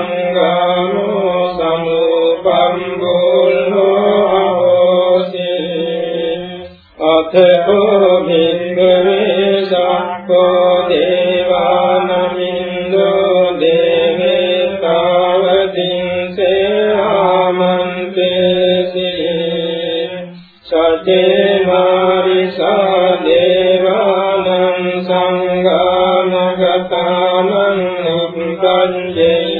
සංගාමෝ සමුපම්බුල්හෝ අහෝසි අතකෝ භික්ඛවේ සක්ඛෝ දේවානමින්දෝ දේවතාවදින්සේ දේවාරිසා දේවානං සංඝානගතානං නිප්පංජේය භයං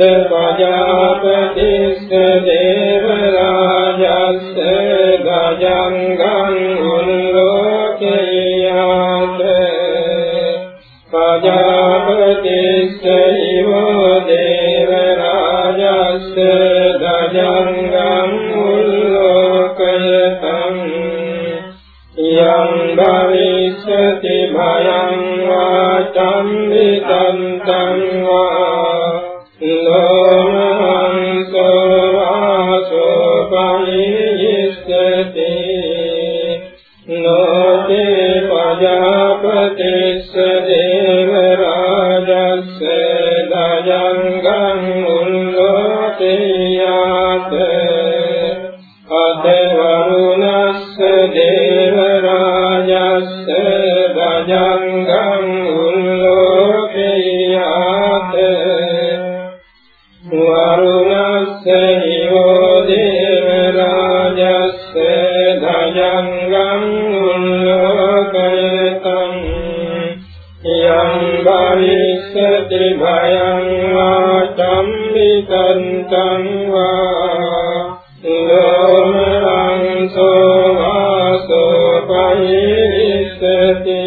प्रजापदिश देवराजस्य भजङ्गं लोकयापदिष देवराजस्य भजङ्गम् लोकम् अं भविष्यति भयं वाचन्द्रन्त දයංගං උල්ලෝකයාත භයං වාචම් විතන්තං වා ලෝමං සෝවාසෝ පරිස්සති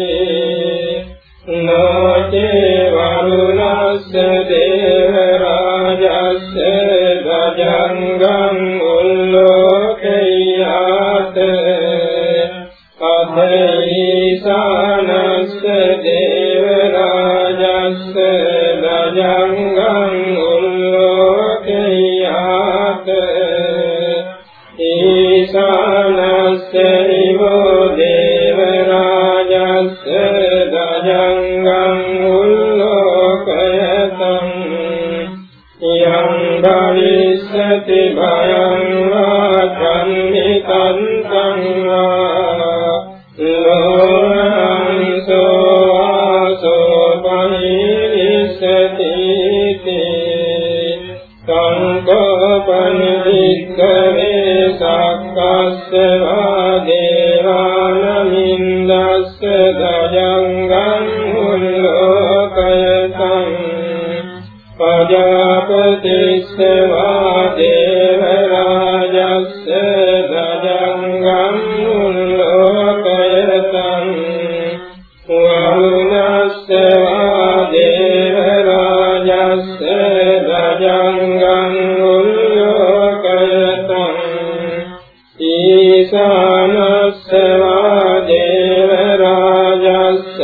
නොචේ වරුණස්ස දේව රාජස්ස ගජංගං උල්ලෝකයාත උල්ලෝකයතං යං භවිස්සති භයං වාචං නිකන්තං වා ලෝමං සෝවාසෝ පරිරිස්සති සංකෝපන වික්ඛවේ දජංගං උල්ලෝකයතං ඊසානස්සවා දේව රාජස්ස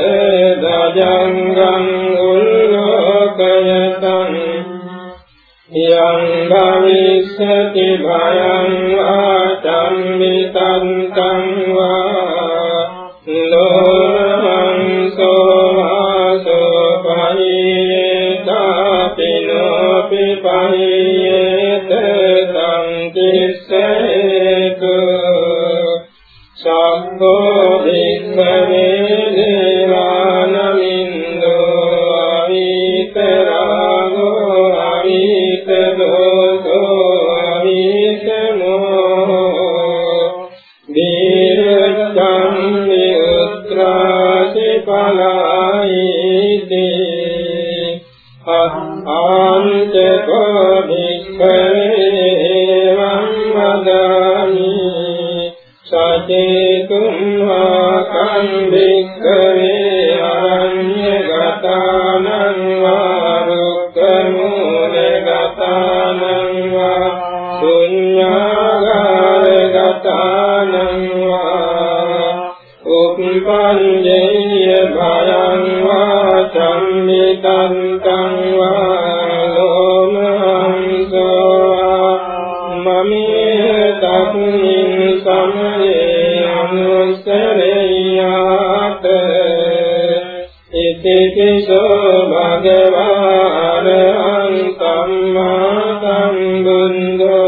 දජංගං උල්ලෝකයතං යං භවිස්සති භයං වාචම්මි තං වා ලෝම පහේ සංසරයාත ඉතිපිසෝ භගවාන අන්තම්මා සම්බුද්ධෝ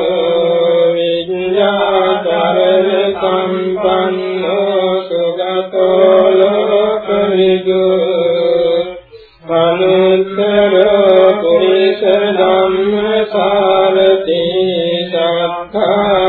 විඤ්ඤාතරණ සම්පන්නෝ සුගතෝ ලෝකවිදු මනුත්තරෝ පුරිස ධම්ම සාරති සත්තා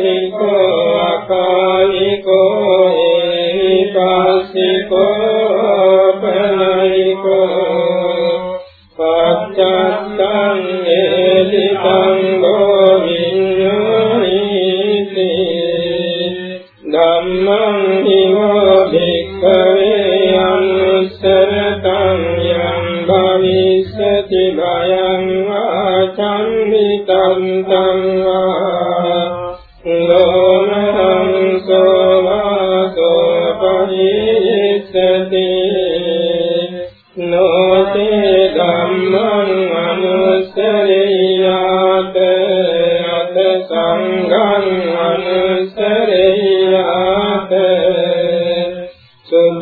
කාලිකෝ අකාලිකෝ ඒකාසිකෝ පනයිකෝ පච්චත්තං ඒලිකං ගෝවිඤ්ඤායිති ධම්මං හිමෝ භික්ඛවේ අනුස්සරතං යං භවිස්සති භයං වා චම්මිතං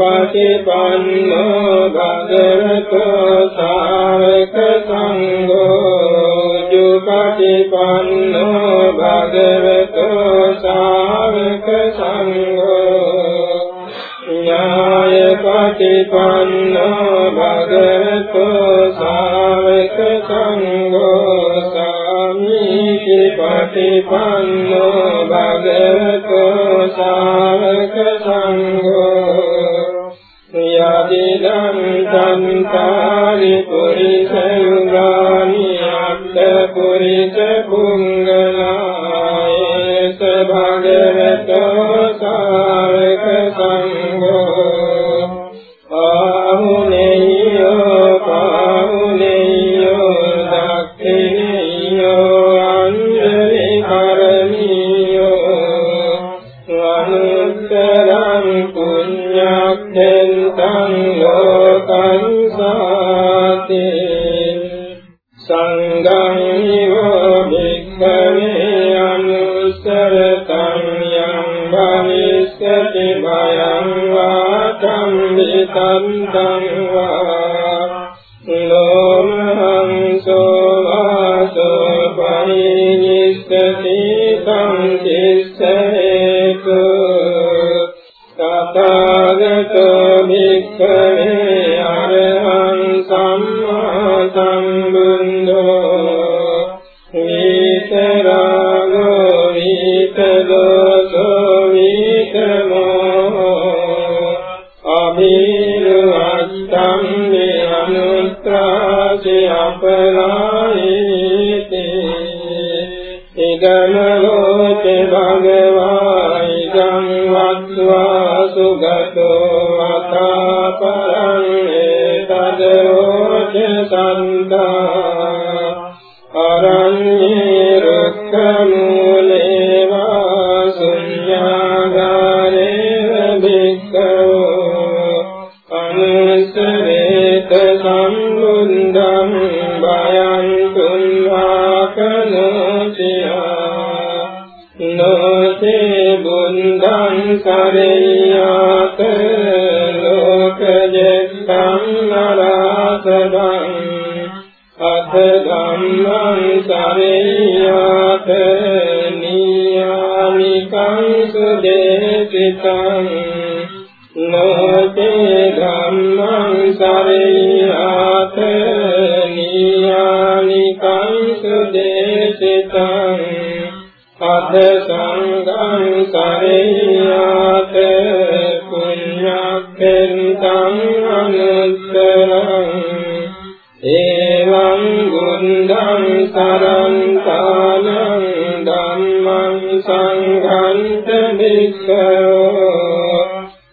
පටිපන්නෝ භගවතෝ සාවක සංඝෝ ජුපටිපන්නෝ භගවතෝ සාවක සංඝෝ ඥාය පටිපන්නෝ භගවතෝ සාවක සංඝෝ සාමීති පටිපන්නෝ භගවතෝ සාවක සංඝෝ न्तरि च युनानि अन्तरे च අනුස්සරතං යං භවිස්සති භයං වා ධම්මිතං වා ලෝමහං සෝවාසෝ පරිනිස්සති සංකිස්සේතු තථාගතෝ භික්ඛවේ අරහං සම්මා සම්බුද්ධෝ විතරාගෝ जनयो भगवाय जम् मुगतो माता शरणे तदो තුල්වාකනෝචියා නොතේ බුද්ධං කරේයාත ලෝකජෙත්තං නරසදං අත ධම්මං සරේයාත නියානිකං සුදේසිතං නොතේ ධම්මං සරේයාත අද සංඝං සරේයාත පුඤ්ඤක්ඛෙන්තං අනුත්තරං එවං ගුණං සරන්තානං ධම්මං සංඝන්ත වික්ඛෝ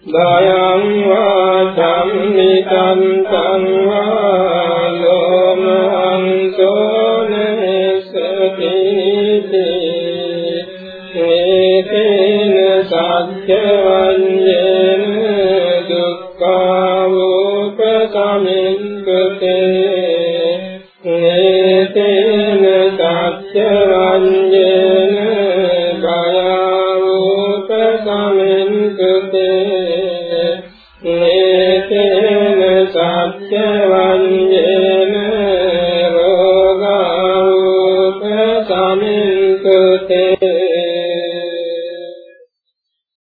දයං වාචං නිතන්තං සත්‍යවඤ්ඤේන දුක්ඛෝපසමින්කතේ ඒකේන